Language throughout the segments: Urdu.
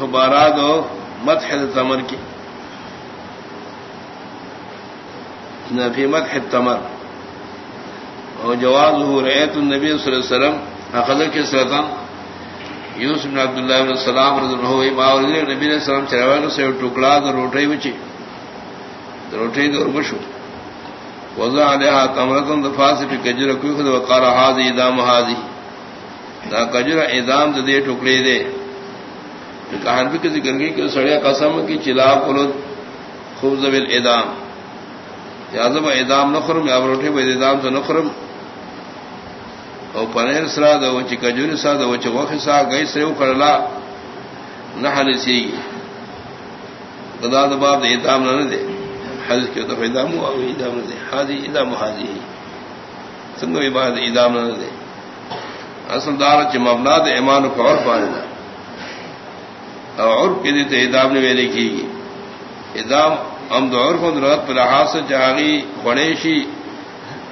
خبارات ہو مت ہے تمر کی نفی مت ہے تمر اور جواز ہو رہے تو نبی صلی اللہ علیہ وسلم حقدر کے سرطن یوسف بن عبداللہ علیہ السلام رضی اللہ ہوئی باولی نبی علیہ السلام چراوان سے ٹکڑا در روٹے بچی روٹے در بشو وضع علیہا تمرتن دفاس پی کجر کوئی خود وقار حاضی ادام حاضی. دا کجر ادام دے ٹکڑے دے۔ کہان بھی کسی ذکر گئی کہ سڑیا قسم کی چلا کلو خوب زبل ادام یا زب ادام نخرم یا روٹے بے ادام سے نخرم او پنیر سرا دا وچی کجوری سا دا وچی وخی سا گئی سریو کرلا نحل سی۔ قدا دا باب دا ادام نہ دے۔ حضر کیوں تو ادام ہوا ادام نہ دے۔ حاضی ادام حاضی۔ سنگو بھی بعد ادام نہ دے۔ اصل دار چ مبنا دے ایمان کو اور پانے دا۔ او عرب کی دیتے ادام نے ویلے کی گی۔ ادام ہم دو عرف درات پر لحاظ سے چاہی خونیشی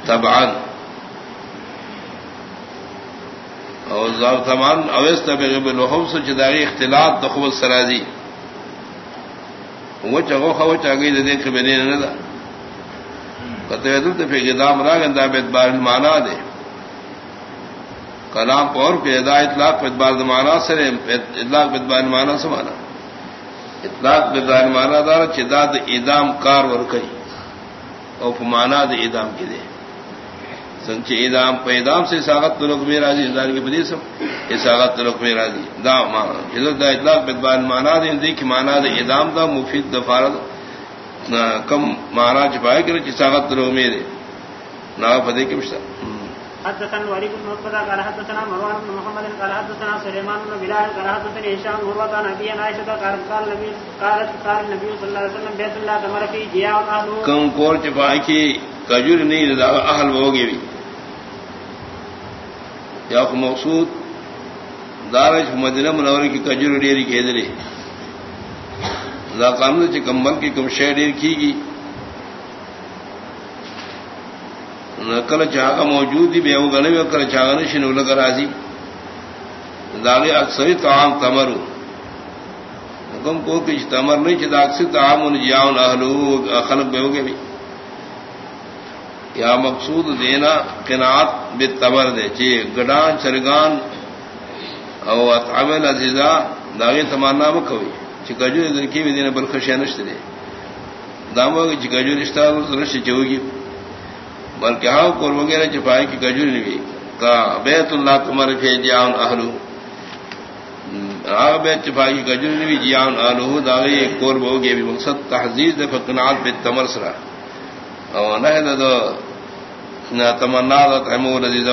تبعان اور زمان اویس طبع بالوحب سے چداغی اختلاط دخوت سرازی وہ چگو خو چاگئی دے دیکھ بنے نہ دا۔ کتے تو پھر گدام را گندا بیت بار مانا دے۔ کلام پور کے ادا اطلاق بیت بار مانا سر اطلاق بیت مانا سے مانا اطلاق بیت مانا دار چداد ادام کار ور کئی او مانا دے ادام کی دے۔ سنچ ادام پیدام سے ساغت لوگ میں راضی جی، ہزار کی بدی سب یہ ساغت لوگ میں راضی جی۔ دا دا اطلاق بدبان مانا دے دیکھ مانا دے ادام دا مفید دفارت کم مانا چپائے کرے چی ساغت لوگ میں دے نا فدے کے مشتا حدثنا الوليد بن عقبة، قال حدثنا مروان بن محمد، قال حدثنا سليمان بن بلال، قال حدثني هشام عروة عن أبي عائشة قالت قال النبي، قالت، قال النبي صلى الله عليه وسلم، بيت الله تمر فيه جياع أهله کم کور چپائے کی کجور نہیں رضا اہل ہوگی بھی۔ یا مقصود دارج مدینہ منور کی کجور ڈیری کے ادرے قانون سے کمبل کی کم شہ ڈیر کی گی۔ نقل چاہ موجود ہی بے وہ گلے میں کر چاہنے شن لگ راضی داغے اکثر تعام تمر حکم کو کچھ تمر نہیں چاہتا اکثر تعام ان جاؤن اہلو خلق بے ہوگے بھی یا مقصود دینا قناعت بے تبر دے چی گڈان چرگان او اطعمل عزیزا داغی تمانا مکوی چی کجو ادھر کی بھی دینا بلخشی نشت دے دامو چی کجو رشتہ رشت چوگی بلکہ ہاں کور وغیرہ چپائے کی کجو نہیں کا بیت اللہ تمہارے فی جیان اہلو۔ آگ بیت چپائی کی کجو نہیں جیان اہلو۔ داغی کور بوگے بھی۔ مقصد تحزیز دے فقناعت بے تمرسرا اور نہ تمنا تمنا تمو لذیذ